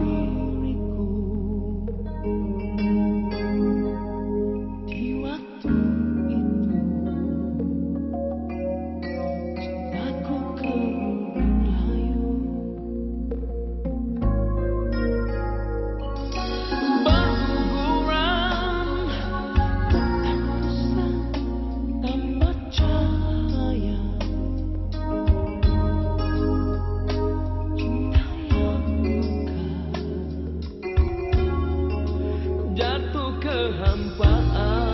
be. jatuh kehampaan